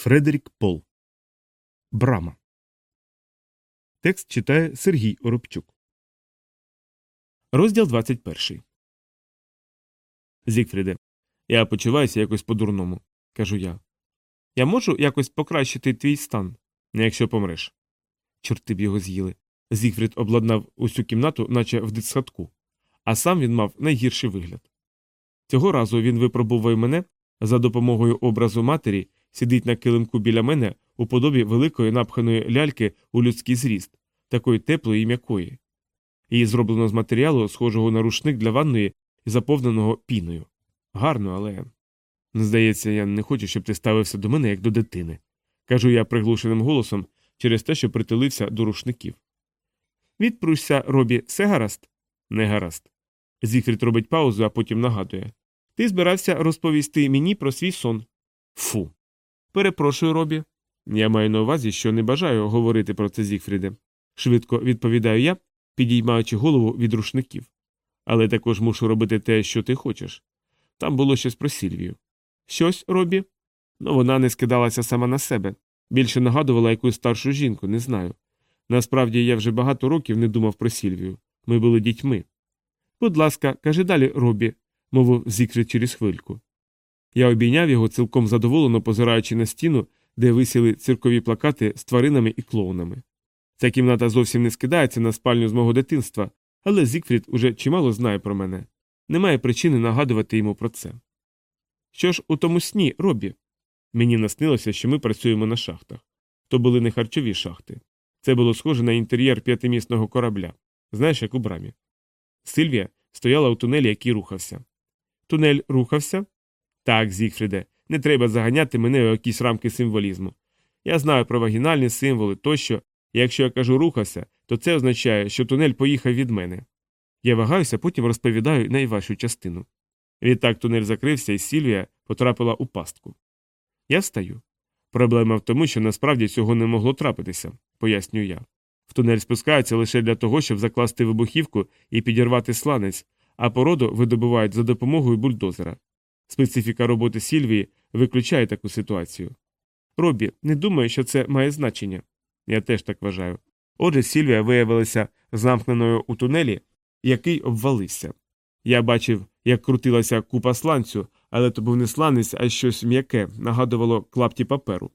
Фредерік Пол. Брама. Текст читає Сергій Оробчук. Розділ 21. Зігфріде. Я почуваюся якось по-дурному, кажу я. Я можу якось покращити твій стан, не якщо помреш. Чорти б його з'їли. Зігфрід обладнав усю кімнату, наче в дитсадку, а сам він мав найгірший вигляд. Цього разу він випробував мене за допомогою образу матері сидить на килимку біля мене у подобі великої напханої ляльки у людський зріст, такої теплої і м'якої. Її зроблено з матеріалу, схожого на рушник для ванної і заповненого піною. Гарно, але. Здається, я не хочу, щоб ти ставився до мене як до дитини. кажу я приглушеним голосом через те, що притулився до рушників. Відпруся, Робі, все гаразд? Не гаразд. Зігфрід робить паузу, а потім нагадує. Ти збирався розповісти мені про свій сон. Фу. Перепрошую, Робі. Я маю на увазі, що не бажаю говорити про це Зігфріде. Швидко відповідаю я, підіймаючи голову від рушників. Але також мушу робити те, що ти хочеш. Там було щось про Сільвію. Щось, Робі? Ну, вона не скидалася сама на себе. Більше нагадувала якусь старшу жінку, не знаю. Насправді я вже багато років не думав про Сільвію. Ми були дітьми. Будь ласка, кажи далі, Робі, мовив Зікрит через хвильку. Я обійняв його, цілком задоволено позираючи на стіну, де висіли циркові плакати з тваринами і клоунами. Ця кімната зовсім не скидається на спальню з мого дитинства, але Зікфрід уже чимало знає про мене. Немає причини нагадувати йому про це. Що ж у тому сні, Робі? Мені наснилося, що ми працюємо на шахтах. То були не харчові шахти. Це було схоже на інтер'єр п'ятимісного корабля, знаєш, як у брамі. Сильвія стояла у тунелі, який рухався. Тунель рухався? Так, Зігфріде, не треба заганяти мене у якісь рамки символізму. Я знаю про вагінальні символи тощо, і якщо я кажу рухався, то це означає, що тунель поїхав від мене. Я вагаюся, потім розповідаю найважчу частину. Відтак тунель закрився, і Сільвія потрапила у пастку. Я встаю. Проблема в тому, що насправді цього не могло трапитися, пояснюю я. В тунель спускаються лише для того, щоб закласти вибухівку і підірвати сланець, а породу видобувають за допомогою бульдозера. Специфіка роботи Сільвії виключає таку ситуацію. Робі, не думаю, що це має значення. Я теж так вважаю. Отже, Сільвія виявилася замкненою у тунелі, який обвалився. Я бачив, як крутилася купа сланцю, але то був не сланець, а щось м'яке, нагадувало клапті паперу.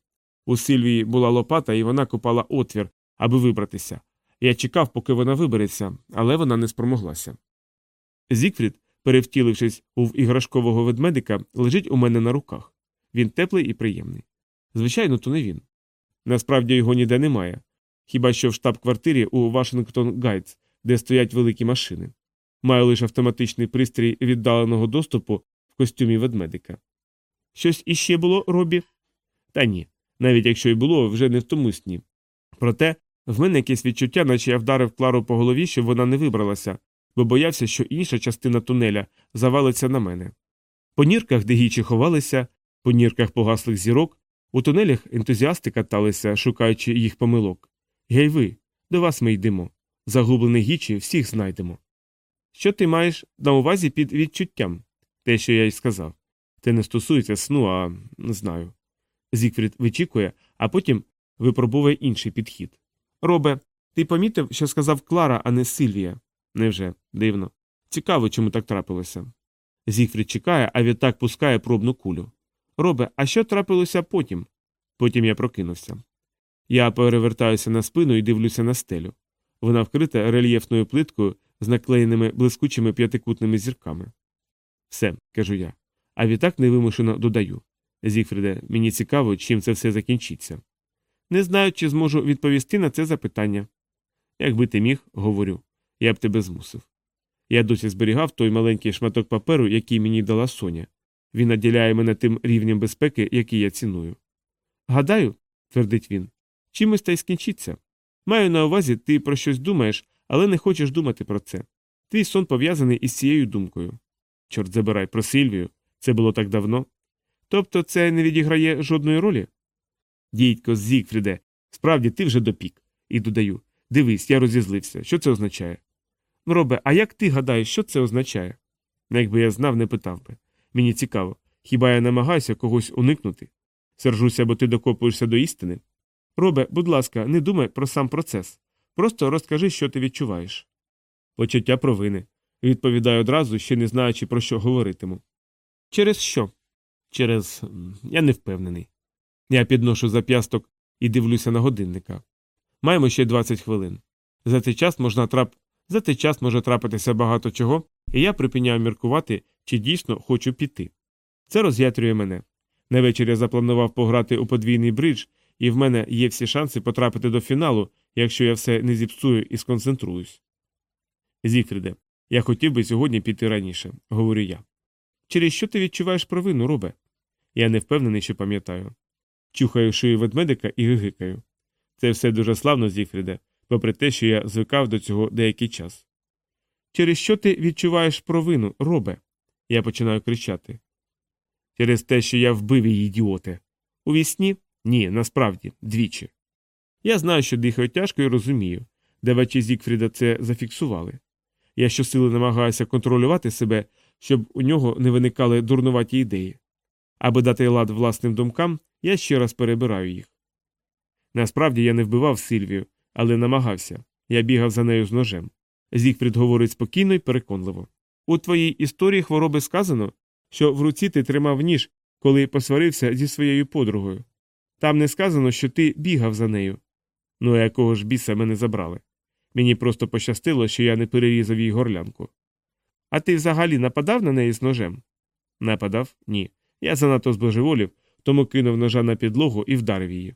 У Сильвії була лопата, і вона копала отвір, аби вибратися. Я чекав, поки вона вибереться, але вона не спромоглася. Зікфрід, перевтілившись у іграшкового ведмедика, лежить у мене на руках. Він теплий і приємний. Звичайно, то не він. Насправді його ніде немає. Хіба що в штаб-квартирі у Вашингтон Гайтс, де стоять великі машини. Маю лише автоматичний пристрій віддаленого доступу в костюмі ведмедика. Щось іще було, Робі? Та ні. Навіть якщо й було, вже не в тому сні. Проте в мене якесь відчуття, наче я вдарив Клару по голові, щоб вона не вибралася, бо боявся, що інша частина тунеля завалиться на мене. По нірках, де гічі ховалися, по нірках погаслих зірок, у тунелях ентузіасти каталися, шукаючи їх помилок. Гей ви, до вас ми йдемо. Загублених гічі всіх знайдемо. Що ти маєш на увазі під відчуттям? Те, що я й сказав. Це не стосується сну, а не знаю. Зікфрід вичікує, а потім випробує інший підхід. Робе, ти помітив, що сказав Клара, а не Сильвія? Невже? Дивно. Цікаво, чому так трапилося. Зігфрід чекає, а відтак пускає пробну кулю. Робе, а що трапилося потім? Потім я прокинувся. Я перевертаюся на спину і дивлюся на стелю. Вона вкрита рельєфною плиткою з наклеєними блискучими п'ятикутними зірками. Все, кажу я. А відтак невимушено додаю. Зігфріде, мені цікаво, чим це все закінчиться. Не знаю, чи зможу відповісти на це запитання. Якби ти міг, говорю, я б тебе змусив. Я досі зберігав той маленький шматок паперу, який мені дала Соня. Він наділяє мене тим рівнем безпеки, який я ціную. Гадаю, твердить він, чимось та й скінчиться. Маю на увазі, ти про щось думаєш, але не хочеш думати про це. Твій сон пов'язаний із цією думкою. Чорт забирай про Сильвію. Це було так давно. Тобто це не відіграє жодної ролі? Дідько, Зігфріде, справді ти вже допік. І додаю дивись, я розізлився. Що це означає? Робе, а як ти гадаєш, що це означає? Ну, якби я знав, не питав би. Мені цікаво, хіба я намагаюся когось уникнути? Сержуся, бо ти докопуєшся до істини. Робе, будь ласка, не думай про сам процес. Просто розкажи, що ти відчуваєш. Почуття провини. Відповідаю одразу, ще не знаючи, про що говоритиму. Через що? Через. я не впевнений. Я підношу зап'ясток і дивлюся на годинника. Маємо ще 20 хвилин. За цей час можна трап... За цей час може трапитися багато чого, і я припиняю міркувати, чи дійсно хочу піти. Це роз'ятрює мене. На вечір я запланував пограти у подвійний бридж, і в мене є всі шанси потрапити до фіналу, якщо я все не зіпсую і сконцентруюсь. Зігфріде, я хотів би сьогодні піти раніше, говорю я. Через що ти відчуваєш провину, робе? Я не впевнений, що пам'ятаю. Чухаю шию ведмедика і гигикаю. Це все дуже славно, Зігфріде, попри те, що я звикав до цього деякий час. Через що ти відчуваєш провину, робе? Я починаю кричати. Через те, що я вбив її ідіоти. У вісні? Ні, насправді, двічі. Я знаю, що дихаю тяжко і розумію. Давачі Зігфріда це зафіксували. Я щосили намагаюся контролювати себе, щоб у нього не виникали дурнуваті ідеї. Аби дати лад власним думкам, я ще раз перебираю їх. Насправді я не вбивав Сильвію, але намагався. Я бігав за нею з ножем. Зігфрід говорить спокійно і переконливо. У твоїй історії хвороби сказано, що в руці ти тримав ніж, коли посварився зі своєю подругою. Там не сказано, що ти бігав за нею. Ну, а якого ж біса мене забрали. Мені просто пощастило, що я не перерізав їй горлянку. А ти взагалі нападав на неї з ножем? Нападав? Ні. Я занадто збожеволів, тому кинув ножа на підлогу і вдарив її.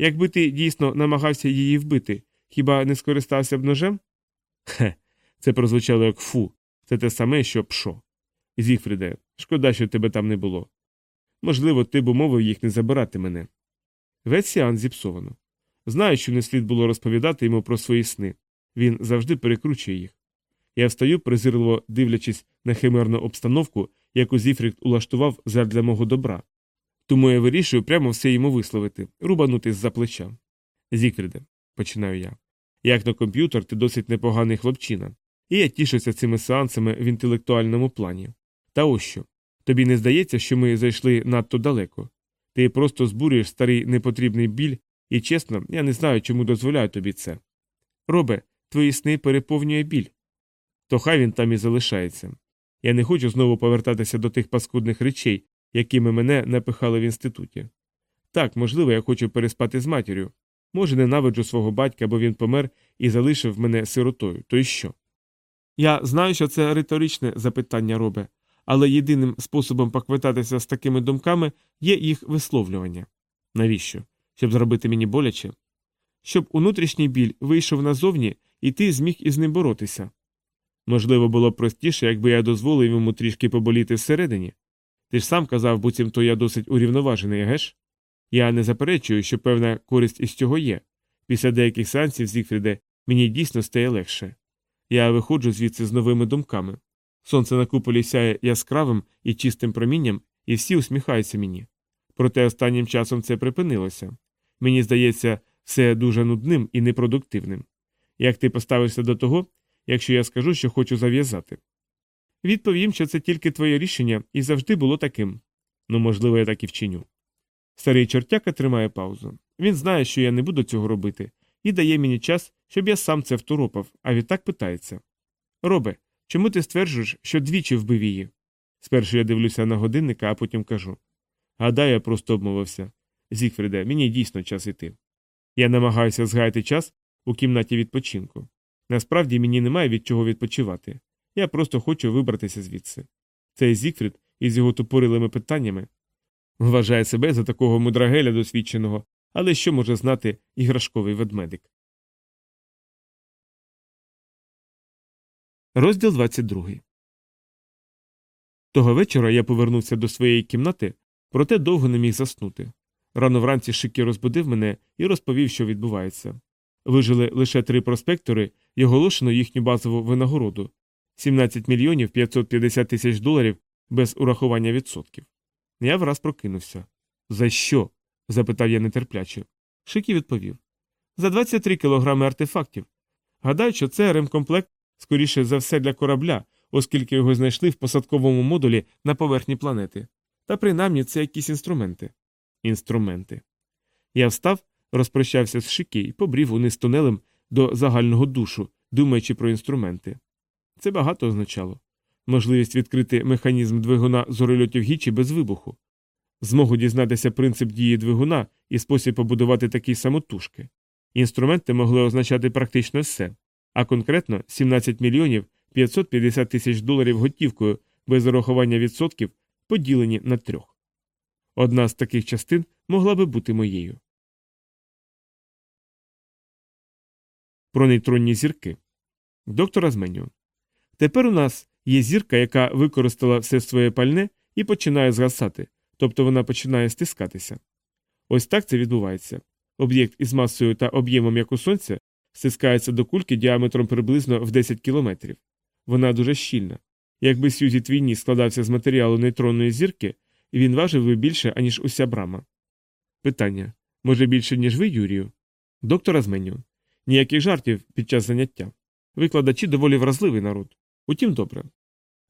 Якби ти дійсно намагався її вбити, хіба не скористався б ножем? Хе, це прозвучало як фу, це те саме, що пшо. Зігфріде, шкода, що тебе там не було. Можливо, ти б умовив їх не забирати мене. Весь сеанс зіпсовано. Знаю, що не слід було розповідати йому про свої сни. Він завжди перекручує їх. Я встаю, презирливо дивлячись на химерну обстановку, яку Зіфрід улаштував задля мого добра. Тому я вирішую прямо все йому висловити, рубанути з-за плеча. Зікфріде, починаю я. Як на комп'ютер, ти досить непоганий хлопчина, і я тішуся цими сеансами в інтелектуальному плані. Та ось що. Тобі не здається, що ми зайшли надто далеко. Ти просто збурюєш старий непотрібний біль, і чесно, я не знаю, чому дозволяю тобі це. Робе, твої сни переповнює біль. То хай він там і залишається. Я не хочу знову повертатися до тих паскудних речей, якими мене напихали в інституті. Так, можливо, я хочу переспати з матір'ю. Може, ненавиджу свого батька, бо він помер і залишив мене сиротою. То й що? Я знаю, що це риторичне запитання робе, але єдиним способом поквитатися з такими думками є їх висловлювання. Навіщо? Щоб зробити мені боляче? Щоб внутрішній біль вийшов назовні, і ти зміг із ним боротися. Можливо, було б простіше, якби я дозволив йому трішки поболіти всередині. Ти ж сам казав, буцімто я досить урівноважений, геш? Я не заперечую, що певна користь із цього є. Після деяких сеансів Зігфріде мені дійсно стає легше. Я виходжу звідси з новими думками. Сонце на куполі сяє яскравим і чистим промінням, і всі усміхаються мені. Проте останнім часом це припинилося. Мені здається, все дуже нудним і непродуктивним. Як ти поставишся до того, якщо я скажу, що хочу зав'язати? Відповім, що це тільки твоє рішення і завжди було таким. Ну, можливо, я так і вчиню. Старий чортяка тримає паузу. Він знає, що я не буду цього робити, і дає мені час, щоб я сам це второпав, а відтак питається Робе, чому ти стверджуєш, що двічі вбив її? Спершу я дивлюся на годинника, а потім кажу Гадаю, я просто обмовився. Зігфріде, мені дійсно час іти. Я намагаюся згаяти час у кімнаті відпочинку. Насправді мені немає від чого відпочивати. Я просто хочу вибратися звідси. Цей Зігфрід із його тупорилими питаннями вважає себе за такого мудрагеля досвідченого, але що може знати іграшковий ведмедик. Розділ 22 Того вечора я повернувся до своєї кімнати, проте довго не міг заснути. Рано вранці Шикі розбудив мене і розповів, що відбувається. Вижили лише три проспектори і оголошено їхню базову винагороду 17 мільйонів 550 тисяч доларів без урахування відсотків. Я враз прокинувся. За що? запитав я нетерпляче. Шикі відповів. За 23 кілограми артефактів. Гадаю, що це ремкомплект, скоріше за все, для корабля, оскільки його знайшли в посадковому модулі на поверхні планети. Та принаймні це якісь інструменти. Інструменти. Я встав, розпрощався з шики і побрів униз тунелем до загального душу, думаючи про інструменти. Це багато означало можливість відкрити механізм двигуна зорольотів гічі без вибуху, змогу дізнатися принцип дії двигуна і спосіб побудувати такі самотужки. Інструменти могли означати практично все, а конкретно 17 мільйонів 550 тисяч доларів готівкою без урахування відсотків, поділені на трьох. Одна з таких частин могла би бути моєю. Про нейтронні зірки. Доктора зменю. Тепер у нас є зірка, яка використала все своє пальне і починає згасати, тобто вона починає стискатися. Ось так це відбувається. Об'єкт із масою та об'ємом як у сонця стискається до кульки діаметром приблизно в 10 кілометрів. Вона дуже щільна. Якби Сюзі твій складався з матеріалу нейтронної зірки, він важив би більше, аніж уся брама. Питання може більше, ніж ви, Юрію? Доктора зменю. Ніяких жартів під час заняття. Викладачі доволі вразливий народ. Утім, добре.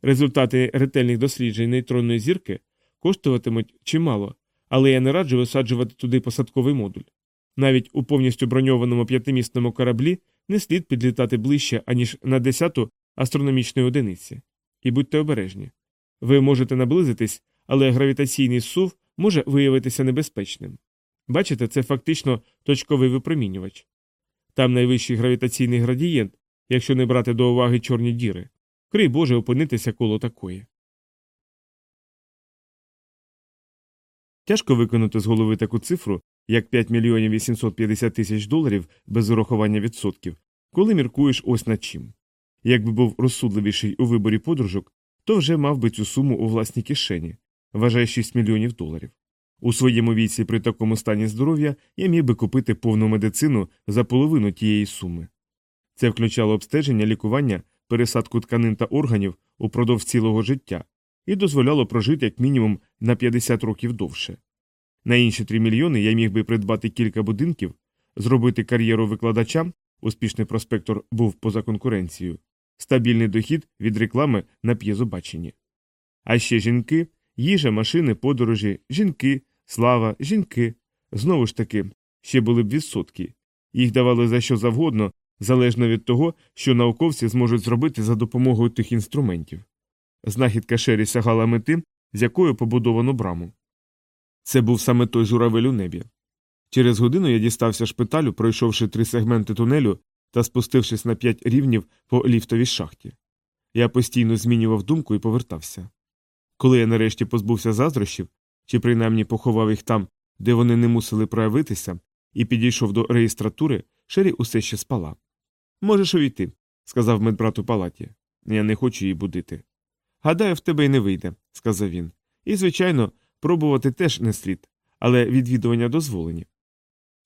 Результати ретельних досліджень нейтронної зірки коштуватимуть чимало, але я не раджу висаджувати туди посадковий модуль. Навіть у повністю броньованому п'ятимісному кораблі не слід підлітати ближче, аніж на десяту астрономічної одиниці. І будьте обережні. Ви можете наблизитись, але гравітаційний сув може виявитися небезпечним. Бачите, це фактично точковий випромінювач. Там найвищий гравітаційний градієнт, якщо не брати до уваги чорні діри. Крий Боже опинитися коло такої. Тяжко виконати з голови таку цифру, як 5 мільйонів 850 тисяч доларів без урахування відсотків, коли міркуєш ось над чим. Якби був розсудливіший у виборі подружок, то вже мав би цю суму у власній кишені, вважає 6 мільйонів доларів. У своєму віці при такому стані здоров'я я міг би купити повну медицину за половину тієї суми. Це включало обстеження, лікування, пересадку тканин та органів упродовж цілого життя і дозволяло прожити як мінімум на 50 років довше. На інші 3 мільйони я міг би придбати кілька будинків, зробити кар'єру викладачам, успішний проспектор був поза конкуренцією, стабільний дохід від реклами на п'єзобаченні. А ще жінки, їжа, машини, подорожі, жінки, слава, жінки. Знову ж таки, ще були б відсотки. Їх давали за що завгодно, залежно від того, що науковці зможуть зробити за допомогою тих інструментів. Знахідка Шері сягала мети, з якою побудовано браму. Це був саме той журавель у небі. Через годину я дістався шпиталю, пройшовши три сегменти тунелю та спустившись на п'ять рівнів по ліфтовій шахті. Я постійно змінював думку і повертався. Коли я нарешті позбувся заздрощів, чи принаймні поховав їх там, де вони не мусили проявитися, і підійшов до реєстратури, Шері усе ще спала. Можеш увійти, сказав медбрат у палаті. Я не хочу її будити. Гадаю, в тебе й не вийде, сказав він. І, звичайно, пробувати теж не слід, але відвідування дозволені.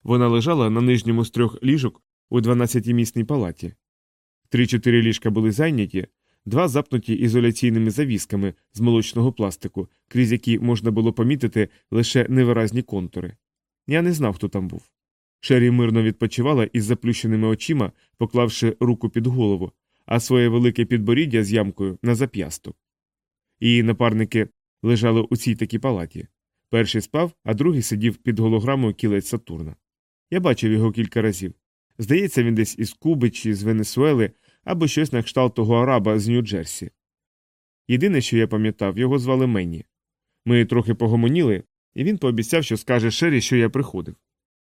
Вона лежала на нижньому з трьох ліжок у 12-місній палаті. Три-чотири ліжка були зайняті, два запнуті ізоляційними завісками з молочного пластику, крізь які можна було помітити лише невиразні контури. Я не знав, хто там був. Шері мирно відпочивала із заплющеними очима, поклавши руку під голову, а своє велике підборіддя з ямкою на зап'ясток. Її напарники лежали у цій такій палаті. Перший спав, а другий сидів під голограмою кілець Сатурна. Я бачив його кілька разів. Здається, він десь із Куби чи з Венесуели або щось на кшталт того араба з Нью-Джерсі. Єдине, що я пам'ятав, його звали Менні. Ми трохи погомоніли, і він пообіцяв, що скаже Шері, що я приходив.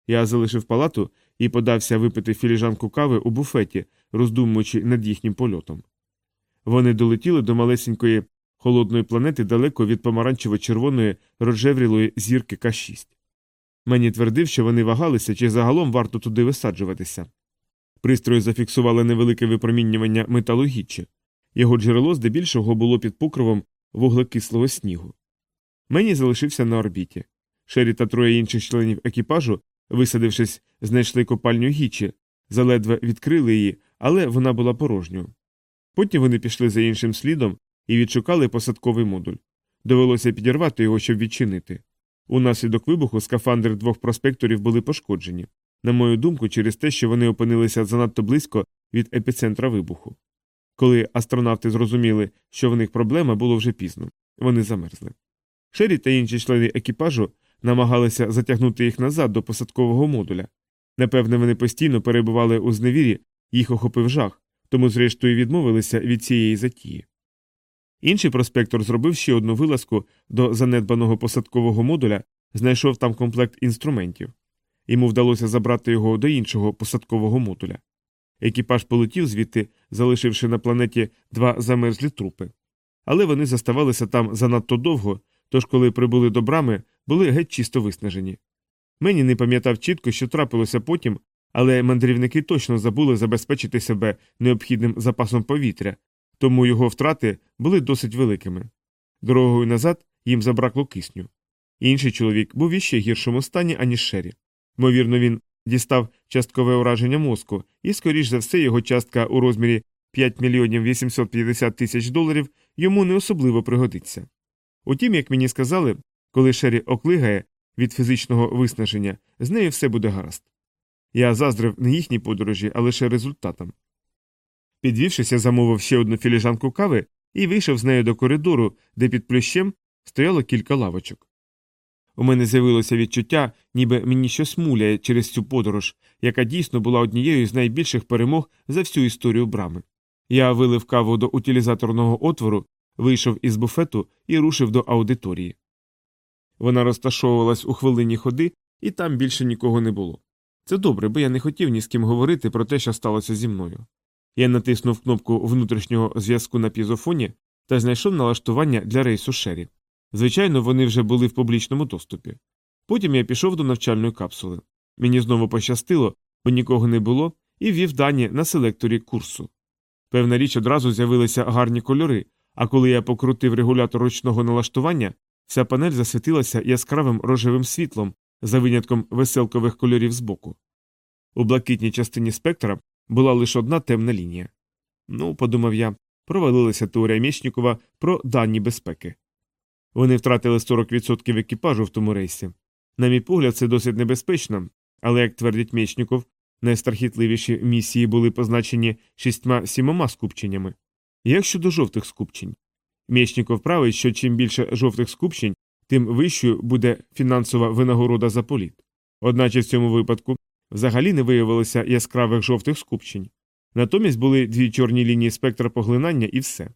Я залишив палату і подався випити філіжанку кави у буфеті, роздумуючи над їхнім польотом. Вони долетіли до малесенької холодної планети далеко від помаранчево-червоної рожеврілої зірки К6. Мені твердив, що вони вагалися, чи загалом варто туди висаджуватися. Пристрої зафіксували невелике випромінювання металогіччя. Його джерело здебільшого було під покровом вуглекислого снігу. Мені залишився на орбіті. Шері та троє інших членів екіпажу, висадившись, знайшли копальню гічі, заледве відкрили її, але вона була порожньою. Потім вони пішли за іншим слідом і відшукали посадковий модуль. Довелося підірвати його, щоб відчинити. Унаслідок вибуху скафандри двох проспекторів були пошкоджені, на мою думку, через те, що вони опинилися занадто близько від епіцентра вибуху. Коли астронавти зрозуміли, що в них проблема, було вже пізно вони замерзли. Шері та інші члени екіпажу намагалися затягнути їх назад до посадкового модуля. Напевне, вони постійно перебували у зневірі, їх охопив жах, тому, зрештою, відмовилися від цієї затії. Інший проспектор зробив ще одну вилазку до занедбаного посадкового модуля, знайшов там комплект інструментів. Йому вдалося забрати його до іншого посадкового модуля. Екіпаж полетів звідти, залишивши на планеті два замерзлі трупи. Але вони заставалися там занадто довго, тож, коли прибули до брами, були геть чисто виснажені. Мені не пам'ятав чітко, що трапилося потім, але мандрівники точно забули забезпечити себе необхідним запасом повітря, тому його втрати були досить великими. Дорогою назад їм забракло кисню. Інший чоловік був іще гіршому стані, аніж Шері. Ймовірно, він дістав часткове ураження мозку, і, скоріш за все, його частка у розмірі 5 мільйонів 850 тисяч доларів йому не особливо пригодиться. Утім, як мені сказали, коли Шері оклигає від фізичного виснаження, з нею все буде гаразд. Я заздрив не їхній подорожі, а лише результатам. Підвівшися, замовив ще одну філіжанку кави і вийшов з нею до коридору, де під плющем стояло кілька лавочок. У мене з'явилося відчуття, ніби мені щось муляє через цю подорож, яка дійсно була однією з найбільших перемог за всю історію брами. Я вилив каву до утилізаторного отвору, вийшов із буфету і рушив до аудиторії. Вона розташовувалась у хвилині ходи, і там більше нікого не було. Це добре, бо я не хотів ні з ким говорити про те, що сталося зі мною. Я натиснув кнопку внутрішнього зв'язку на пізофоні та знайшов налаштування для рейсу Шері. Звичайно, вони вже були в публічному доступі. Потім я пішов до навчальної капсули. Мені знову пощастило, бо нікого не було, і ввів дані на селекторі курсу. Певна річ одразу з'явилися гарні кольори, а коли я покрутив регулятор ручного налаштування, вся панель засвітилася яскравим рожевим світлом за винятком веселкових кольорів збоку. У блакитній частині спектра була лише одна темна лінія. Ну, подумав я, провалилася теорія Мєчнікова про дані безпеки. Вони втратили 40% екіпажу в тому рейсі. На мій погляд, це досить небезпечно, але, як твердить Мєчніков, найстрахітливіші місії були позначені шістьма сімома скупченнями. Як щодо жовтих скупчень? Мєчніков править, що чим більше жовтих скупчень, тим вищою буде фінансова винагорода за політ. Одначе в цьому випадку взагалі не виявилося яскравих жовтих скупчень. Натомість були дві чорні лінії спектра поглинання і все.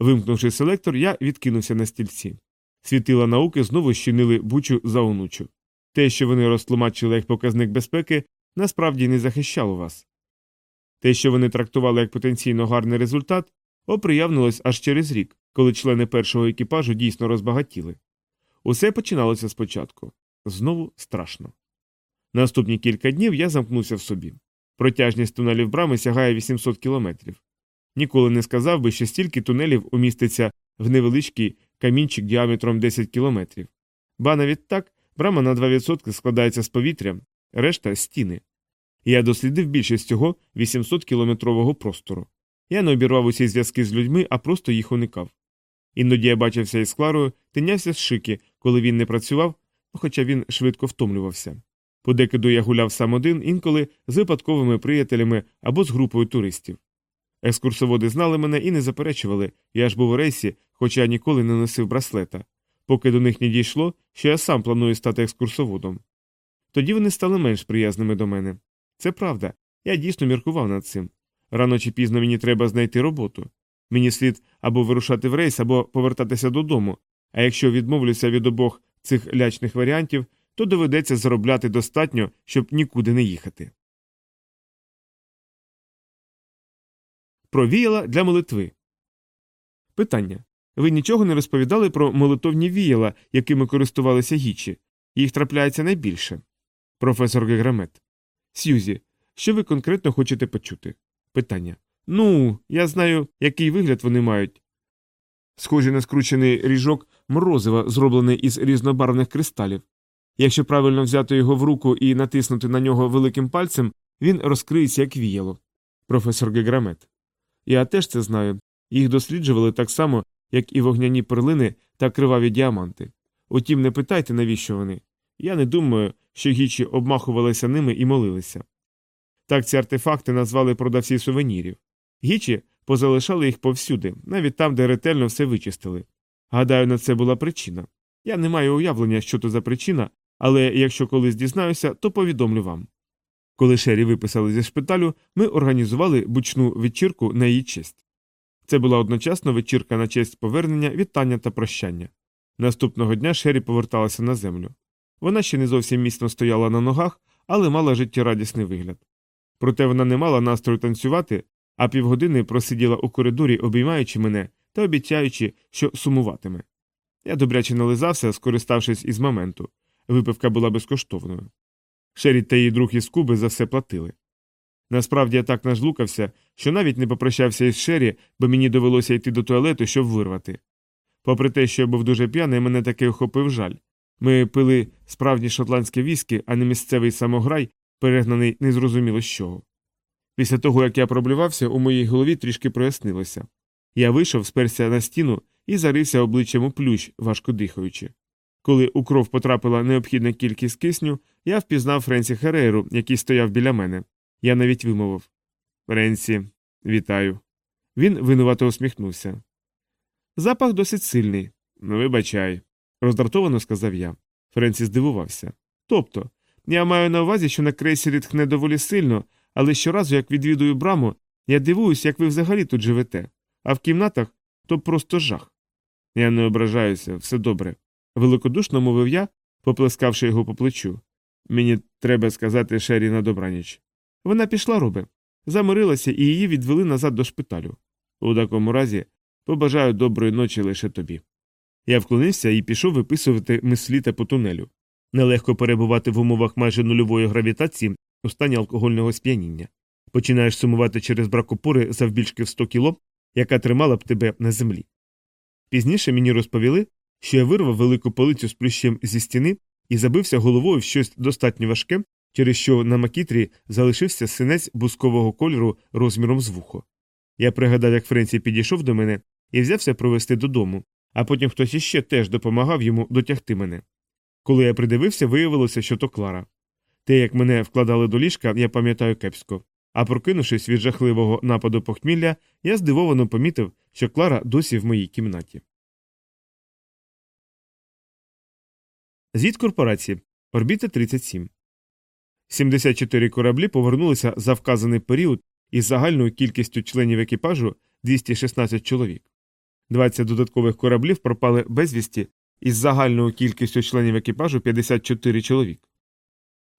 Вимкнувши селектор, я відкинувся на стільці. Світила науки знову щинили бучу за онучу. Те, що вони розтлумачили як показник безпеки, насправді не захищало вас. Те, що вони трактували як потенційно гарний результат, оприявнилось аж через рік, коли члени першого екіпажу дійсно розбагатіли. Усе починалося спочатку знову страшно. Наступні кілька днів я замкнувся в собі. Протяжність тунелів брами сягає 800 кілометрів. Ніколи не сказав би, що стільки тунелів уміститься в невеличкий камінчик діаметром 10 кілометрів. Ба навіть так, брама на 2% складається з повітря, решта стіни. Я дослідив більшість цього 800 кілометрового простору. Я не обірвав усі зв'язки з людьми, а просто їх уникав. Іноді я бачився із Кларою, тинявся з шики, коли він не працював, хоча він швидко втомлювався. Подекиду я гуляв сам один, інколи з випадковими приятелями або з групою туристів. Екскурсоводи знали мене і не заперечували, я ж був у рейсі, хоча я ніколи не носив браслета, поки до них не дійшло, що я сам планую стати екскурсоводом. Тоді вони стали менш приязними до мене. Це правда, я дійсно міркував над цим. Рано чи пізно мені треба знайти роботу. Мені слід або вирушати в рейс, або повертатися додому, а якщо відмовлюся від обох цих лячних варіантів, то доведеться заробляти достатньо, щоб нікуди не їхати. Про для молитви. Питання. Ви нічого не розповідали про молитовні віяла, якими користувалися гічі. Їх трапляється найбільше. Професор Геграмет. Сьюзі, що ви конкретно хочете почути? Питання. Ну, я знаю, який вигляд вони мають. Схожий на скручений ріжок морозива, зроблений із різнобарвних кристалів. Якщо правильно взяти його в руку і натиснути на нього великим пальцем, він розкриється як віяло. Професор Геграмет. Я теж це знаю. Їх досліджували так само, як і вогняні перлини та криваві діаманти. Утім, не питайте, навіщо вони. Я не думаю, що гічі обмахувалися ними і молилися. Так ці артефакти назвали продавці сувенірів. Гічі позалишали їх повсюди, навіть там, де ретельно все вичистили. Гадаю, на це була причина. Я не маю уявлення, що то за причина, але якщо колись дізнаюся, то повідомлю вам. Коли Шері виписали зі шпиталю, ми організували бучну вечірку на її честь. Це була одночасно вечірка на честь повернення, вітання та прощання. Наступного дня Шері поверталася на землю. Вона ще не зовсім міцно стояла на ногах, але мала життєрадісний вигляд. Проте вона не мала настрою танцювати, а півгодини просиділа у коридорі, обіймаючи мене та обіцяючи, що сумуватиме. Я добряче нализався, скориставшись із моменту. Випивка була безкоштовною. Шері та її друг із Куби за все платили. Насправді я так нажлукався, що навіть не попрощався із Шері, бо мені довелося йти до туалету, щоб вирвати. Попри те, що я був дуже п'яний, мене таки охопив жаль. Ми пили справжні шотландські віскі, а не місцевий самограй, перегнаний незрозуміло з чого. Після того, як я проблювався, у моїй голові трішки прояснилося. Я вийшов, сперся на стіну і зарився обличчям у плющ, важко дихаючи. Коли у кров потрапила необхідна кількість кисню, я впізнав Френсі Херейру, який стояв біля мене. Я навіть вимовив Френсі, вітаю. Він винувато усміхнувся. Запах досить сильний. Ну, вибачай, роздратовано сказав я. Френсі здивувався. Тобто, я маю на увазі, що на крейсері тхне доволі сильно, але щоразу, як відвідую браму, я дивуюсь, як ви взагалі тут живете, а в кімнатах то просто жах. Я не ображаюся, все добре. Великодушно мовив я, поплескавши його по плечу. Мені треба сказати Шері на добраніч. Вона пішла, робе, замирилася і її відвели назад до шпиталю. У такому разі побажаю доброї ночі лише тобі. Я вклонився і пішов виписувати мисліта по тунелю. Нелегко перебувати в умовах майже нульової гравітації у стані алкогольного сп'яніння. Починаєш сумувати через брак опори завбільшки в 100 кіло, яка тримала б тебе на землі. Пізніше мені розповіли, що я вирвав велику полицю з плющем зі стіни і забився головою в щось достатньо важке, через що на макітрі залишився синець бускового кольору розміром з вухо. Я пригадав, як Френсі підійшов до мене і взявся провести додому, а потім хтось іще теж допомагав йому дотягти мене. Коли я придивився, виявилося, що то Клара. Те, як мене вкладали до ліжка, я пам'ятаю кепсько. А прокинувшись від жахливого нападу похмілля, я здивовано помітив, що Клара досі в моїй кімнаті. Звіт корпорації. Орбіта 37. 74 кораблі повернулися за вказаний період із загальною кількістю членів екіпажу 216 чоловік. 20 додаткових кораблів пропали безвісті із загальною кількістю членів екіпажу 54 чоловік.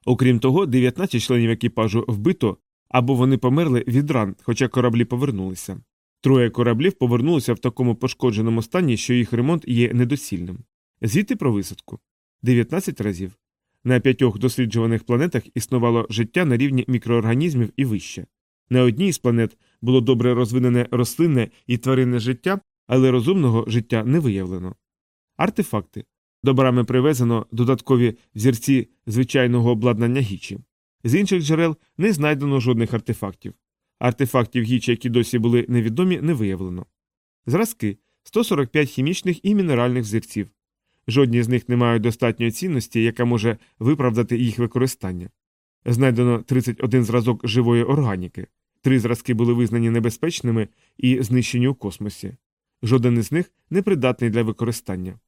Окрім того, 19 членів екіпажу вбито або вони померли від ран, хоча кораблі повернулися. Троє кораблів повернулися в такому пошкодженому стані, що їх ремонт є недоцільним. Звідти про висадку 19 разів. На п'ятьох досліджуваних планетах існувало життя на рівні мікроорганізмів і вище. На одній з планет було добре розвинене рослинне і тваринне життя, але розумного життя не виявлено. Артефакти. До брами привезено додаткові зірці звичайного обладнання гічі. З інших джерел не знайдено жодних артефактів. Артефактів гічі, які досі були невідомі, не виявлено. Зразки 145 хімічних і мінеральних зірців. Жодні з них не мають достатньої цінності, яка може виправдати їх використання. Знайдено 31 зразок живої органіки, три зразки були визнані небезпечними і знищені у космосі. Жоден із них не придатний для використання.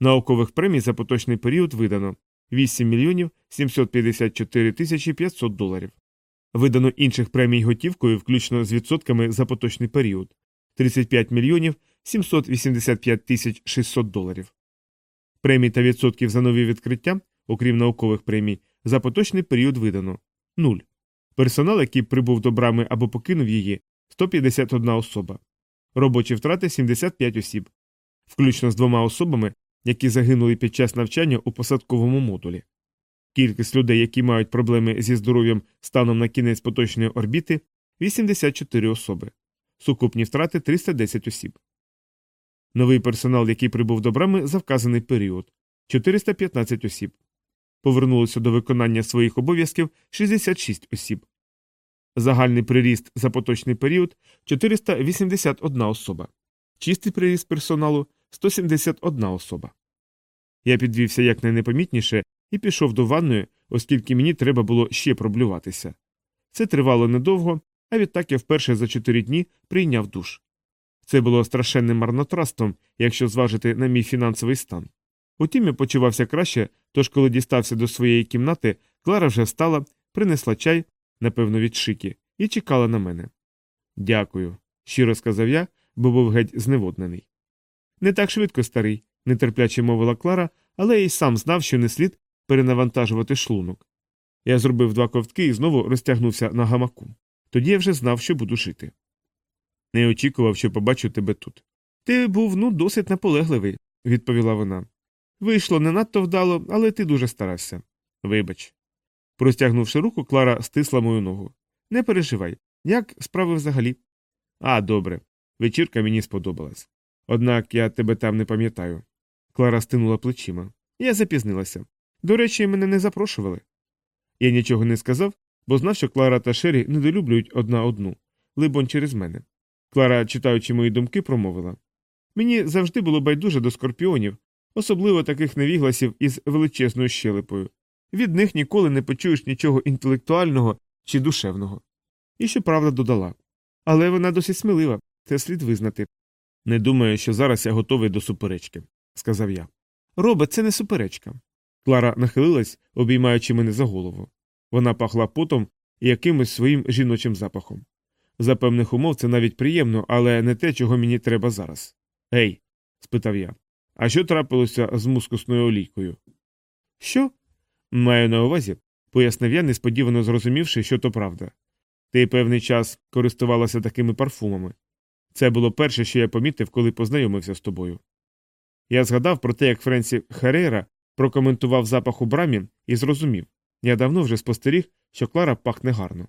Наукових премій за поточний період видано 8 мільйонів 754 тисячі 500 доларів. Видано інших премій готівкою, включно з відсотками за поточний період 35 мільйонів 785 тисяч 600 доларів. Премій та відсотків за нові відкриття, окрім наукових премій, за поточний період видано 0. Персонал, який прибув до брами або покинув її 151 особа. Робочі втрати 75 осіб, включно з двома особами, які загинули під час навчання у посадковому модулі. Кількість людей, які мають проблеми зі здоров'ям станом на кінець поточної орбіти 84 особи, сукупні втрати 310 осіб. Новий персонал, який прибув до брами за вказаний період 415 осіб. Повернулося до виконання своїх обов'язків 66 осіб. Загальний приріст за поточний період 481 особа. Чистий приріст персоналу 171 особа. Я підвівся якнайнепомітніше і пішов до ванної, оскільки мені треба було ще проблюватися. Це тривало недовго, а відтак я вперше за чотири дні прийняв душ. Це було страшенним марнотратством, якщо зважити на мій фінансовий стан. Утім, я почувався краще, Тож, коли дістався до своєї кімнати, Клара вже встала, принесла чай, напевно, від шики, і чекала на мене. Дякую, щиро сказав я, бо був геть зневоднений. Не так швидко, старий, нетерпляче мовила Клара, але й сам знав, що не слід перенавантажувати шлунок. Я зробив два ковтки і знову розтягнувся на гамаку. Тоді я вже знав, що буду жити. Не очікував, що побачу тебе тут. Ти був ну досить наполегливий, відповіла вона. Вийшло не надто вдало, але ти дуже старався. Вибач. Простягнувши руку, Клара стисла мою ногу. Не переживай, як справи взагалі? А, добре. Вечірка мені сподобалась. Однак я тебе там не пам'ятаю. Клара стинула плечима. Я запізнилася. До речі, мене не запрошували. Я нічого не сказав, бо знав, що Клара та Шері недолюблюють одна одну, либонь через мене. Клара, читаючи мої думки, промовила Мені завжди було байдуже до скорпіонів, особливо таких невігласів із величезною щелепою. Від них ніколи не почуєш нічого інтелектуального чи душевного. І щоправда додала. Але вона досить смілива, це слід визнати. Не думаю, що зараз я готовий до суперечки, сказав я. Робе, це не суперечка. Клара нахилилась, обіймаючи мене за голову. Вона пахла потом і якимось своїм жіночим запахом. За певних умов це навіть приємно, але не те, чого мені треба зараз. Гей, спитав я, а що трапилося з мускусною олійкою? Що? Маю на увазі, пояснив я, несподівано зрозумівши, що то правда. Ти певний час користувалася такими парфумами. Це було перше, що я помітив, коли познайомився з тобою. Я згадав про те, як Френсі Харейра прокоментував запах у брамі і зрозумів я давно вже спостеріг, що Клара пахне гарно.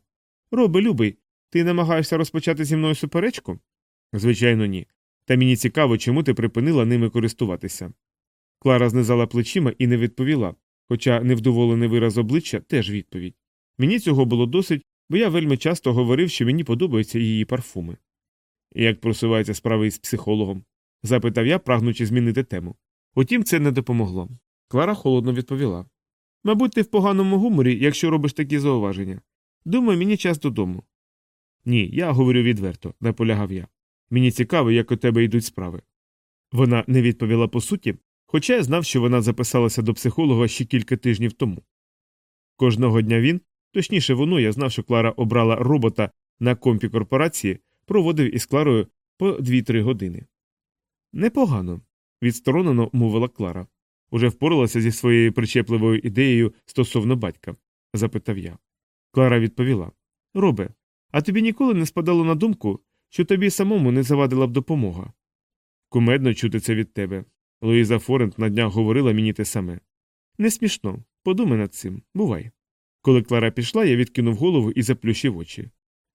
Роби, любий, ти намагаєшся розпочати зі мною суперечку? Звичайно, ні. Та мені цікаво, чому ти припинила ними користуватися. Клара знизала плечима і не відповіла, хоча невдоволений вираз обличчя теж відповідь. Мені цього було досить, бо я вельми часто говорив, що мені подобаються її парфуми. Як просуваються справи із психологом? запитав я, прагнучи змінити тему. Утім, це не допомогло. Клара холодно відповіла. Мабуть, ти в поганому гуморі, якщо робиш такі зауваження. Думаю, мені час додому. Ні, я говорю відверто, наполягав я. Мені цікаво, як у тебе йдуть справи. Вона не відповіла по суті, хоча я знав, що вона записалася до психолога ще кілька тижнів тому. Кожного дня він, точніше воно, я знав, що Клара обрала робота на компі корпорації, проводив із Кларою по 2-3 години. Непогано, відсторонено мовила Клара. Уже впоралася зі своєю причепливою ідеєю стосовно батька? запитав я. Клара відповіла Робе, а тобі ніколи не спадало на думку, що тобі самому не завадила б допомога. Кумедно чути це від тебе. Луїза Форент на днях говорила мені те саме. Не смішно, подумай над цим, бувай. Коли Клара пішла, я відкинув голову і заплющив очі.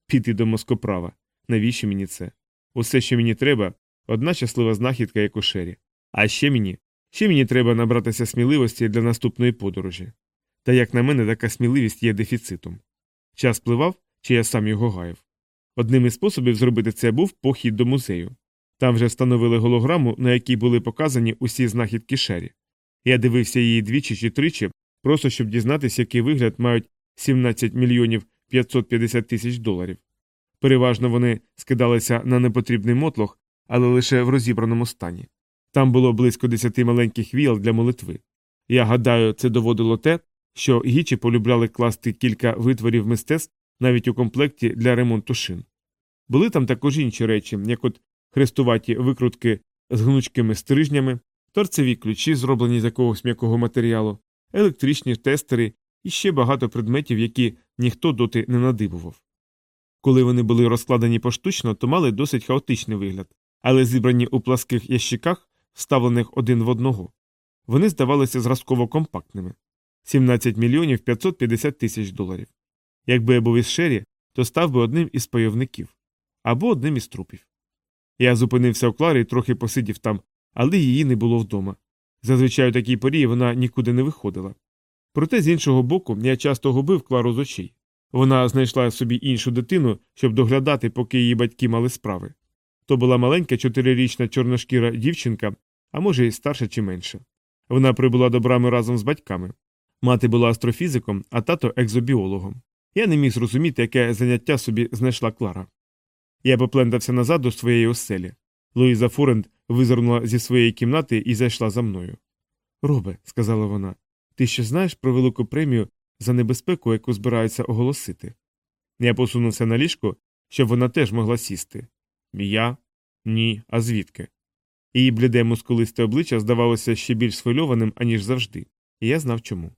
Піти до москоправа. Навіщо мені це? Усе, що мені треба, одна щаслива знахідка, як у шері. А ще мені, ще мені треба набратися сміливості для наступної подорожі. Та як на мене, така сміливість є дефіцитом. Час пливав, чи я сам його гаяв. Одним із способів зробити це був похід до музею. Там вже встановили голограму, на якій були показані усі знахідки шері. Я дивився її двічі чи тричі, просто щоб дізнатися, який вигляд мають 17 мільйонів 550 тисяч доларів. Переважно вони скидалися на непотрібний мотлох, але лише в розібраному стані. Там було близько десяти маленьких віл для молитви. Я гадаю, це доводило те, що гічі полюбляли класти кілька витворів мистецтв навіть у комплекті для ремонту шин. Були там також інші речі, як от хрестуваті викрутки з гнучкими стрижнями, торцеві ключі, зроблені з якогось м'якого матеріалу, електричні тестери і ще багато предметів, які ніхто доти не надибував. Коли вони були розкладені поштучно, то мали досить хаотичний вигляд, але зібрані у пласких ящиках, вставлених один в одного, вони здавалися зразково компактними 17 мільйонів 550 тисяч доларів. Якби я був із Шері, то став би одним із пайовників або одним із трупів. Я зупинився у Кларі і трохи посидів там, але її не було вдома. Зазвичай у такій порі вона нікуди не виходила. Проте, з іншого боку, я часто губив Клару з очей. Вона знайшла собі іншу дитину, щоб доглядати, поки її батьки мали справи. То була маленька чотирирічна чорношкіра дівчинка, а може, й старша чи менша. Вона прибула до брами разом з батьками. Мати була астрофізиком, а тато екзобіологом. Я не міг зрозуміти, яке заняття собі знайшла Клара. Я поплентався назад до своєї оселі. Луїза Форенд визирнула зі своєї кімнати і зайшла за мною. Робе, сказала вона, Ти що знаєш про велику премію за небезпеку, яку збираються оголосити? Я посунувся на ліжко, щоб вона теж могла сісти. Я? Ні, а звідки? Її бліде мускулисте обличчя здавалося ще більш схвильованим, аніж завжди, і я знав чому.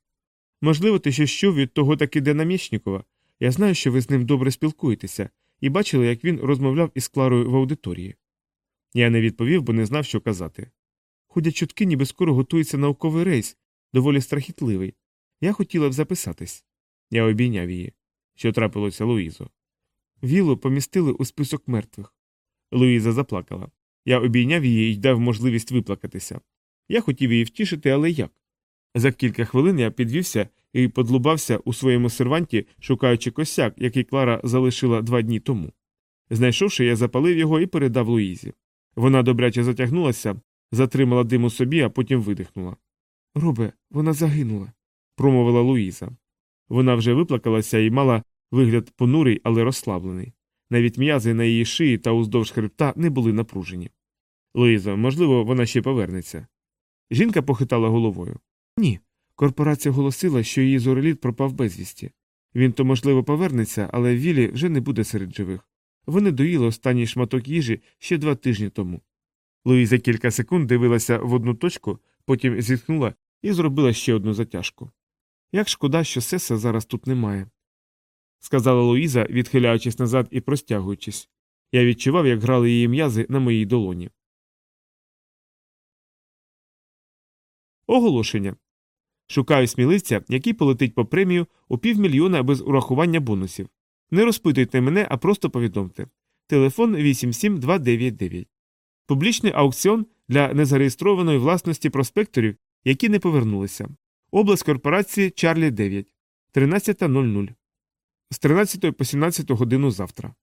Можливо, ти щось чув від того таки Денамєшнікова. Я знаю, що ви з ним добре спілкуєтеся, і бачили, як він розмовляв із Кларою в аудиторії. Я не відповів, бо не знав, що казати. Ходять чутки, ніби скоро готується науковий рейс, доволі страхітливий. Я хотіла б записатись. Я обійняв її. Що трапилося Луїзо? Вілу помістили у список мертвих. Луїза заплакала. Я обійняв її і дав можливість виплакатися. Я хотів її втішити, але як? За кілька хвилин я підвівся і подлубався у своєму серванті, шукаючи косяк, який Клара залишила два дні тому. Знайшовши, я запалив його і передав Луїзі. Вона добряче затягнулася, затримала дим у собі, а потім видихнула. Робе, вона загинула, промовила Луїза. Вона вже виплакалася і мала вигляд понурий, але розслаблений. Навіть м'язи на її шиї та уздовж хребта не були напружені. Луїза, можливо, вона ще повернеться. Жінка похитала головою. Ні. Корпорація оголосила, що її зореліт пропав безвісті. Він то, можливо, повернеться, але Вілі вже не буде серед живих. Вони доїли останній шматок їжі ще два тижні тому. Луїза кілька секунд дивилася в одну точку, потім зітхнула і зробила ще одну затяжку. Як шкода, що сеса зараз тут немає, сказала Луїза, відхиляючись назад і простягуючись. Я відчував, як грали її м'язи на моїй долоні. Оголошення. Шукаю сміливця, який полетить по премію у півмільйона без урахування бонусів. Не розпитуйте мене, а просто повідомте. Телефон 87299. Публічний аукціон для незареєстрованої власності проспекторів, які не повернулися. Область корпорації Чарлі 9. 13.00. З 13 по 17 годину завтра.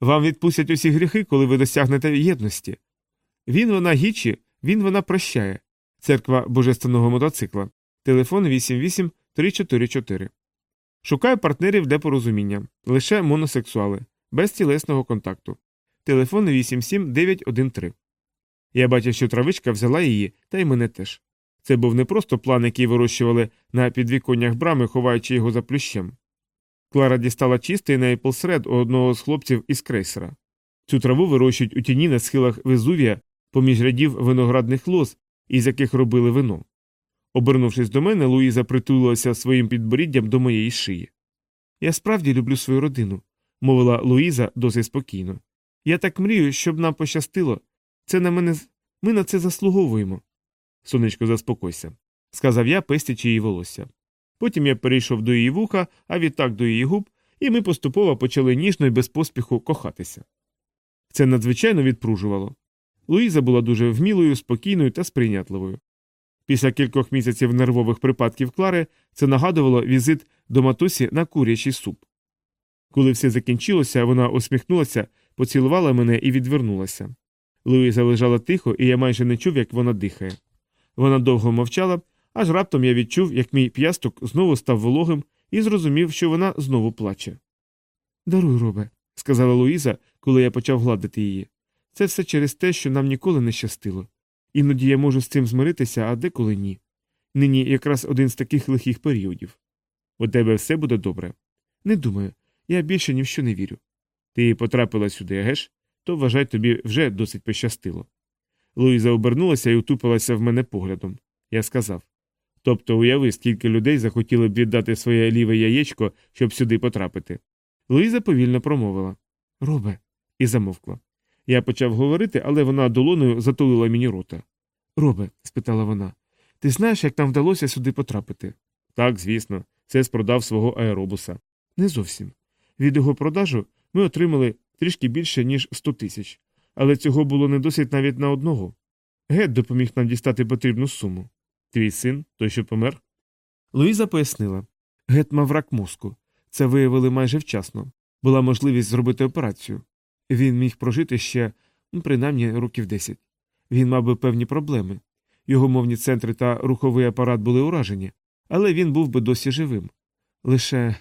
Вам відпустять усі гріхи, коли ви досягнете єдності. Він вона гічі, він вона прощає. Церква Божественного мотоцикла. Телефон 88344. Шукаю партнерів для порозуміння. Лише моносексуали. Без тілесного контакту. Телефон 87913. Я бачив, що травичка взяла її, та й мене теж. Це був не просто план, який вирощували на підвіконнях брами, ховаючи його за плющем. Клара дістала чистий на Red у одного з хлопців із крейсера. Цю траву вирощують у тіні на схилах Везувія поміж рядів виноградних лоз, із яких робили вино. Обернувшись до мене, Луїза притулилася своїм підборіддям до моєї шиї. Я справді люблю свою родину, мовила Луїза досить спокійно. Я так мрію, щоб нам пощастило. Це на мене ми на це заслуговуємо. Сонечко, заспокойся, сказав я, пестячи її волосся. Потім я перейшов до її вуха, а відтак до її губ, і ми поступово почали ніжно і без поспіху кохатися. Це надзвичайно відпружувало. Луїза була дуже вмілою, спокійною та сприйнятливою. Після кількох місяців нервових припадків Клари це нагадувало візит до матусі на курячий суп. Коли все закінчилося, вона усміхнулася, поцілувала мене і відвернулася. Луїза лежала тихо, і я майже не чув, як вона дихає. Вона довго мовчала, аж раптом я відчув, як мій п'ясток знову став вологим і зрозумів, що вона знову плаче. Даруй, робе, сказала Луїза, коли я почав гладити її. Це все через те, що нам ніколи не щастило. Іноді я можу з цим змиритися, а деколи ні. Нині якраз один з таких лихих періодів. У тебе все буде добре. Не думаю, я більше ні в що не вірю. Ти потрапила сюди, еге ж? То вважай тобі вже досить пощастило. Луїза обернулася і утупилася в мене поглядом. Я сказав тобто уяви, скільки людей захотіли б віддати своє ліве яєчко, щоб сюди потрапити. Луїза повільно промовила Робе, і замовкла. Я почав говорити, але вона долоною затулила мені рота. Робе, спитала вона, ти знаєш, як нам вдалося сюди потрапити? Так, звісно, це спродав свого аеробуса. Не зовсім. Від його продажу ми отримали трішки більше, ніж сто тисяч, але цього було не досить навіть на одного. Гет допоміг нам дістати потрібну суму. Твій син, той, що помер? Луїза пояснила Гет мав рак мозку. Це виявили майже вчасно. Була можливість зробити операцію. Він міг прожити ще, ну, принаймні, років десять. Він мав би певні проблеми. Його мовні центри та руховий апарат були уражені, але він був би досі живим. Лише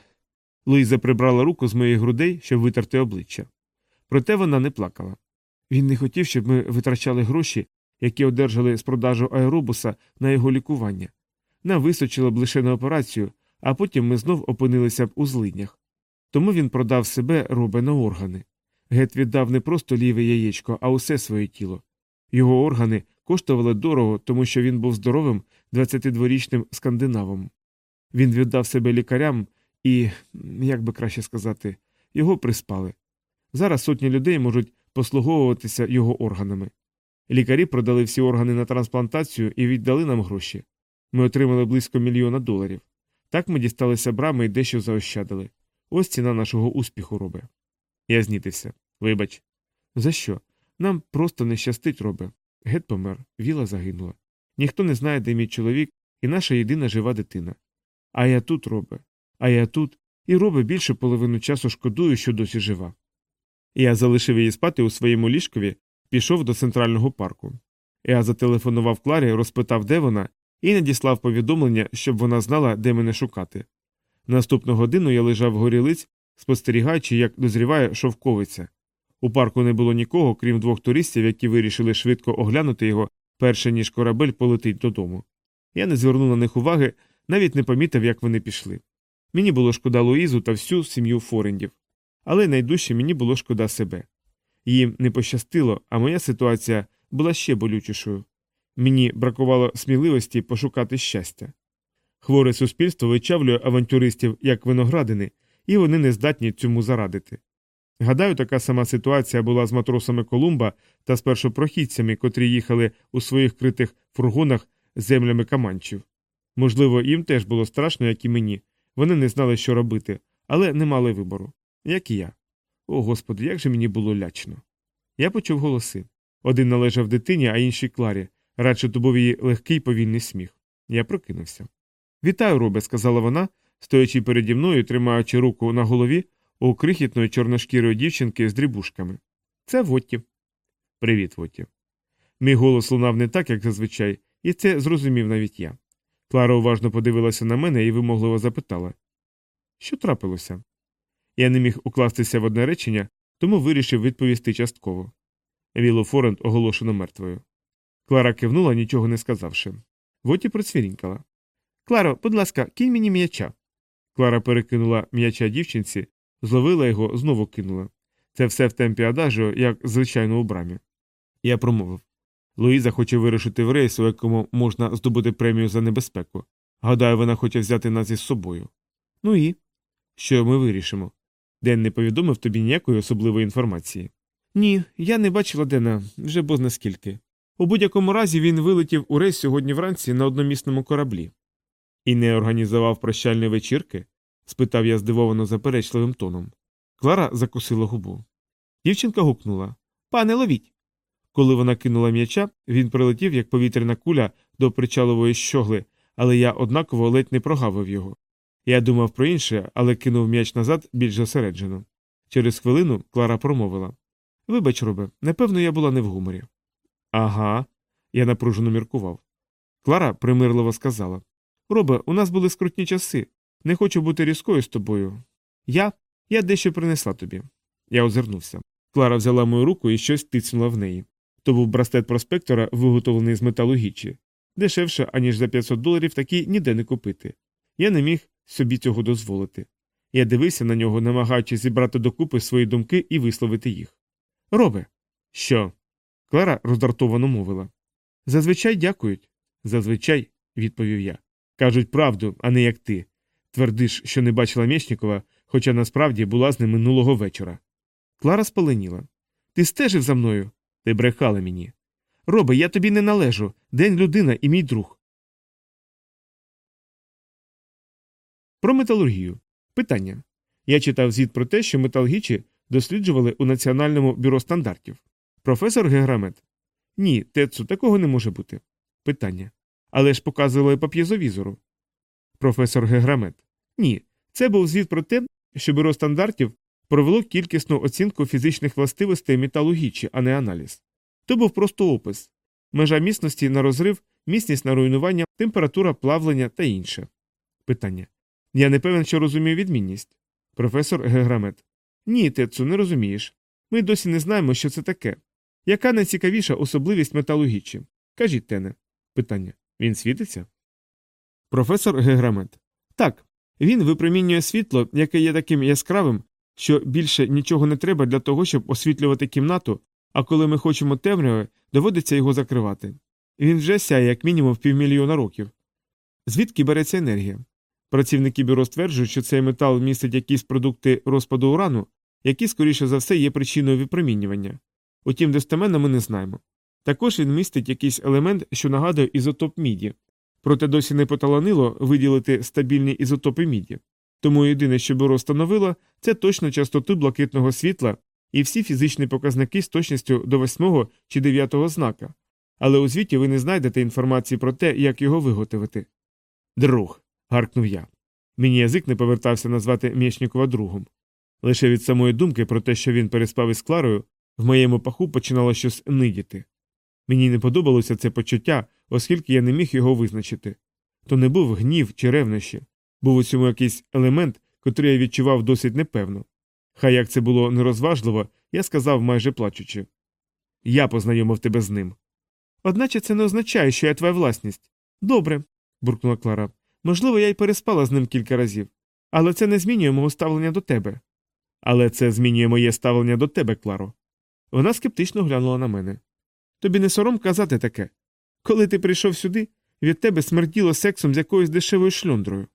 Луїза прибрала руку з моїх грудей, щоб витерти обличчя. Проте вона не плакала. Він не хотів, щоб ми витрачали гроші, які одержали з продажу аеробуса на його лікування. нам височило б лише на операцію, а потім ми знов опинилися б у злиднях. Тому він продав себе робе на органи. Гет віддав не просто ліве яєчко, а усе своє тіло. Його органи коштували дорого, тому що він був здоровим 22-річним скандинавом. Він віддав себе лікарям і, як би краще сказати, його приспали. Зараз сотні людей можуть послуговуватися його органами. Лікарі продали всі органи на трансплантацію і віддали нам гроші. Ми отримали близько мільйона доларів. Так ми дісталися брами і дещо заощадили. Ось ціна нашого успіху робе. Я знітився. Вибач. За що? Нам просто не щастить, робе. Гет помер, віла загинула. Ніхто не знає, де мій чоловік і наша єдина жива дитина. А я тут, робе, а я тут, і робе більше половину часу шкодую, що досі жива. Я залишив її спати у своєму ліжкові, пішов до центрального парку. Я зателефонував Кларі, розпитав, де вона, і надіслав повідомлення, щоб вона знала, де мене шукати. Наступну годину я лежав вгорі лиць, спостерігаючи, як дозріває шовковиця. У парку не було нікого, крім двох туристів, які вирішили швидко оглянути його, перше ніж корабель полетить додому. Я не звернув на них уваги, навіть не помітив, як вони пішли. Мені було шкода Луїзу та всю сім'ю Форендів. Але найдужче мені було шкода себе. Їм не пощастило, а моя ситуація була ще болючішою. Мені бракувало сміливості пошукати щастя. Хворе суспільство вичавлює авантюристів як виноградини, і вони не здатні цьому зарадити. Гадаю, така сама ситуація була з матросами Колумба та з першопрохідцями, котрі їхали у своїх критих фургонах землями каманчів. Можливо, їм теж було страшно, як і мені. Вони не знали, що робити, але не мали вибору, як і я. О господи, як же мені було лячно. Я почув голоси. Один належав дитині, а інший Кларі. Радше був її легкий повільний сміх. Я прокинувся. Вітаю, робе, сказала вона, стоячи переді мною, тримаючи руку на голові у крихітної чорношкірої дівчинки з дрібушками. Це Вотті. Привіт, Вотті. Мій голос лунав не так, як зазвичай, і це зрозумів навіть я. Клара уважно подивилася на мене і вимогливо запитала Що трапилося? Я не міг укластися в одне речення, тому вирішив відповісти частково. Віло Форенд оголошено мертвою. Клара кивнула, нічого не сказавши. Воті процвірінькала. Кларо, будь ласка, кинь мені м'яча. Клара перекинула м'яча дівчинці, зловила його, знову кинула. Це все в темпі адажу, як звичайно у брамі. Я промовив Луїза хоче вирушити в рейс, у якому можна здобути премію за небезпеку. Гадаю, вона хоче взяти нас із собою. Ну і що ми вирішимо? Ден не повідомив тобі ніякої особливої інформації. Ні, я не бачила Дена вже бозна скільки. У будь-якому разі він вилетів у рейс сьогодні вранці на одномісному кораблі. І не організував прощальної вечірки? спитав я здивовано заперечливим тоном. Клара закусила губу. Дівчинка гукнула Пане, ловіть. Коли вона кинула м'яча, він прилетів, як повітряна куля до причалової щогли, але я однаково ледь не прогавив його. Я думав про інше, але кинув м'яч назад більш зосереджено. Через хвилину Клара промовила Вибач, робе, напевно, я була не в гуморі. Ага, я напружено міркував. Клара примирливо сказала Робе, у нас були скрутні часи. Не хочу бути різкою з тобою. Я Я дещо принесла тобі. Я озирнувся. Клара взяла мою руку і щось тицнула в неї. То був браслет проспектора, виготовлений з металу гічі. Дешевше, аніж за 500 доларів, такий ніде не купити. Я не міг собі цього дозволити. Я дивився на нього, намагаючись зібрати докупи свої думки і висловити їх. Робе. Що? Клара роздратовано мовила. Зазвичай дякують. Зазвичай, відповів я. Кажуть правду, а не як ти. Твердиш, що не бачила Мєчнікова, хоча насправді була з ним минулого вечора. Клара спаленіла. Ти стежив за мною? Ти брехала мені. Робе, я тобі не належу. День людина і мій друг. Про металургію. Питання. Я читав звіт про те, що металгічі досліджували у Національному бюро стандартів. Професор Геграмет. Ні, Тецу, такого не може бути. Питання. Але ж показували по п'єзовізору. Професор Геграмет. Ні. Це був звіт про те, що бюро стандартів провело кількісну оцінку фізичних властивостей металугічі, а не аналіз. То був просто опис межа міцності на розрив, міцність на руйнування, температура плавлення та інше. Питання. Я не певен, що розумію відмінність. Професор Геграмет. Ні, Тецу, не розумієш. Ми досі не знаємо, що це таке. Яка найцікавіша особливість металу гічі? Кажіть, Тене. Питання. Він світиться? Професор Геграмет. Так, він випромінює світло, яке є таким яскравим, що більше нічого не треба для того, щоб освітлювати кімнату, а коли ми хочемо темряви, доводиться його закривати. Він вже сяє як мінімум півмільйона років. Звідки береться енергія? Працівники бюро стверджують, що цей метал містить якісь продукти розпаду урану, які, скоріше за все, є причиною випромінювання. Утім, достеменно ми не знаємо. Також він містить якийсь елемент, що нагадує ізотоп міді, проте досі не поталанило виділити стабільні ізотопи міді. Тому єдине, що бюро встановило, це точно частоту блакитного світла і всі фізичні показники з точністю до восьмого чи дев'ятого знака, але у звіті ви не знайдете інформації про те, як його виготовити. Друг. Гаркнув я. Мені язик не повертався назвати Мєшнікова другом. Лише від самої думки про те, що він переспав із Кларою, в моєму паху починало щось нидіти. Мені не подобалося це почуття, оскільки я не міг його визначити. То не був гнів чи ревнощі, був у цьому якийсь елемент, котрий я відчував досить непевно. Хай як це було нерозважливо, я сказав майже плачучи. Я познайомив тебе з ним. Одначе це не означає, що я твоя власність. Добре, буркнула Клара. Можливо, я й переспала з ним кілька разів, але це не змінює мого ставлення до тебе. Але це змінює моє ставлення до тебе, Кларо. Вона скептично глянула на мене. Тобі не сором казати таке. Коли ти прийшов сюди, від тебе смерділо сексом з якоюсь дешевою шльондрою.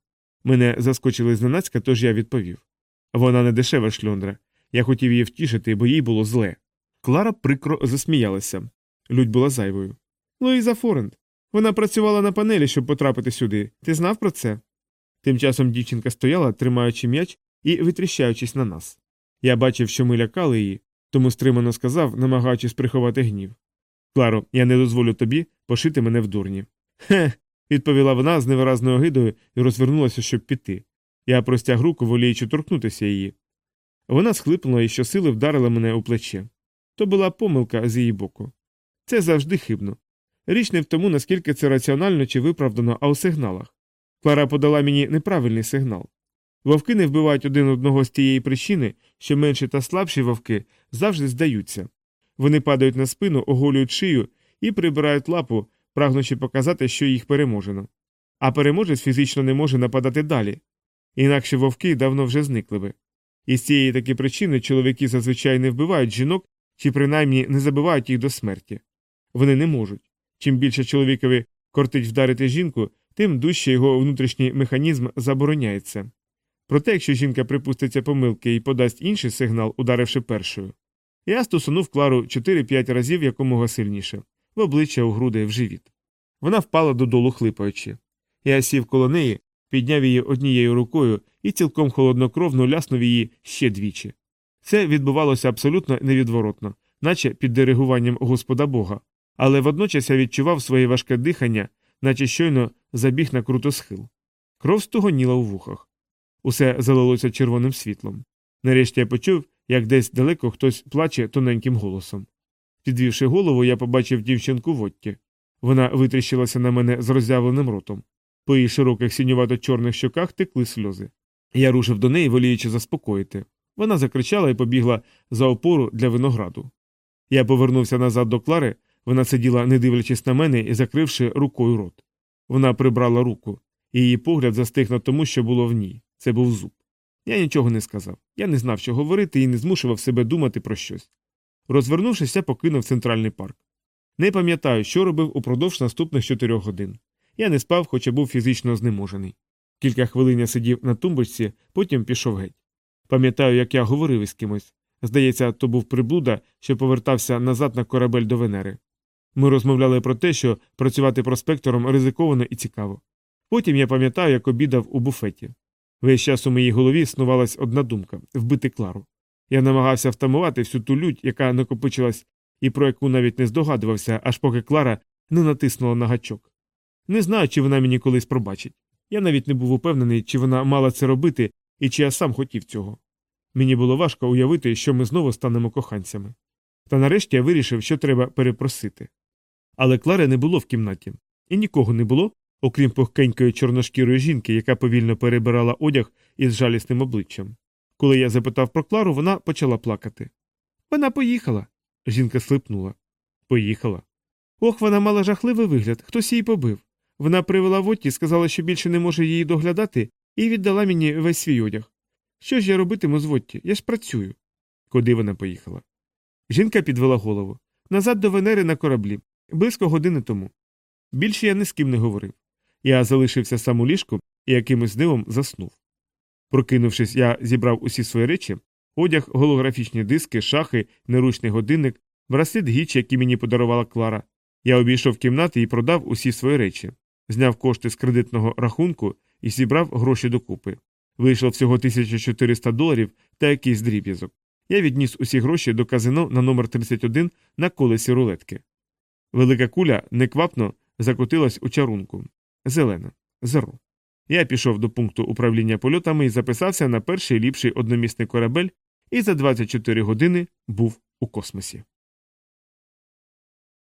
Мене заскочили зненацька, тож я відповів. Вона не дешева шльондра. Я хотів її втішити, бо їй було зле. Клара прикро засміялася. Людь була зайвою. Луїза Форент. Вона працювала на панелі, щоб потрапити сюди. Ти знав про це? Тим часом дівчинка стояла, тримаючи м'яч і витріщаючись на нас. Я бачив, що ми лякали її, тому стримано сказав, намагаючись приховати гнів. Кларо, я не дозволю тобі пошити мене в дурні. Хе. відповіла вона з невиразною гидою і розвернулася, щоб піти. Я простяг руку, воліючи торкнутися її. Вона схлипнула і щосили вдарила мене у плече. То була помилка з її боку. Це завжди хибно. Річ не в тому, наскільки це раціонально чи виправдано, а у сигналах. Клара подала мені неправильний сигнал. Вовки не вбивають один одного з тієї причини, що менші та слабші вовки завжди здаються. Вони падають на спину, оголюють шию і прибирають лапу, прагнучи показати, що їх переможено. А переможець фізично не може нападати далі. Інакше вовки давно вже зникли би. І з цієї таки причини чоловіки зазвичай не вбивають жінок чи принаймні не забивають їх до смерті. Вони не можуть. Чим більше чоловікові кортить вдарити жінку, тим дужче його внутрішній механізм забороняється. Проте, якщо жінка припуститься помилки і подасть інший сигнал, ударивши першою. Я стосунув Клару 4-5 разів якомога сильніше, в обличчя, у груди, в живіт. Вона впала додолу хлипаючи. Я сів коло неї, підняв її однією рукою і цілком холоднокровно ляснув її ще двічі. Це відбувалося абсолютно невідворотно, наче під диригуванням Господа Бога, але водночас я відчував своє важке дихання, наче щойно забіг на крутосхил. Кров стогоніла у вухах. Усе залилося червоним світлом. Нарешті я почув, як десь далеко хтось плаче тоненьким голосом. Підвівши голову, я побачив дівчинку Вотті. Вона витріщилася на мене з роззявленим ротом. По її широких сінювато чорних щоках текли сльози. Я рушив до неї, воліючи заспокоїти. Вона закричала і побігла за опору для винограду. Я повернувся назад до Клари, вона сиділа, не дивлячись на мене і закривши рукою рот. Вона прибрала руку, і її погляд застиг на тому, що було в ній. Це був зуб. Я нічого не сказав. Я не знав, що говорити, і не змушував себе думати про щось. Розвернувшись, я покинув центральний парк. Не пам'ятаю, що робив упродовж наступних чотирьох годин. Я не спав, хоча був фізично знеможений. Кілька хвилин я сидів на тумбочці, потім пішов геть. Пам'ятаю, як я говорив із кимось. Здається, то був приблуда, що повертався назад на корабель до Венери. Ми розмовляли про те, що працювати проспектором ризиковано і цікаво. Потім я пам'ятаю, як обідав у буфеті. Весь час у моїй голові снувалась одна думка вбити Клару. Я намагався втамувати всю ту лють, яка накопичилась і про яку навіть не здогадувався, аж поки Клара не натиснула на гачок. Не знаю, чи вона мені колись пробачить. Я навіть не був упевнений, чи вона мала це робити і чи я сам хотів цього. Мені було важко уявити, що ми знову станемо коханцями. Та нарешті я вирішив, що треба перепросити. Але Клари не було в кімнаті, і нікого не було, окрім пухкенької чорношкірої жінки, яка повільно перебирала одяг із жалісним обличчям. Коли я запитав про Клару, вона почала плакати. Вона поїхала. Жінка слипнула. Поїхала. Ох, вона мала жахливий вигляд, хтось її побив. Вона привела Вотті, сказала, що більше не може її доглядати, і віддала мені весь свій одяг. Що ж я робитиму з Вотті? Я ж працюю. Куди вона поїхала? Жінка підвела голову. Назад до Венери на кораблі, близько години тому. Більше я ні з ким не говорив. Я залишився сам у ліжку і якимось дивом заснув. Прокинувшись, я зібрав усі свої речі одяг, голографічні диски, шахи, неручний годинник, браслет гіч, який мені подарувала Клара. Я обійшов кімнати і продав усі свої речі, зняв кошти з кредитного рахунку і зібрав гроші докупи. Вийшло всього 1400 доларів та якийсь дріб'язок. Я відніс усі гроші до казино на номер 31 на колесі рулетки. Велика куля неквапно закотилась у чарунку. Зелена. Зеро. Я пішов до пункту управління польотами і записався на перший ліпший одномісний корабель і за 24 години був у космосі.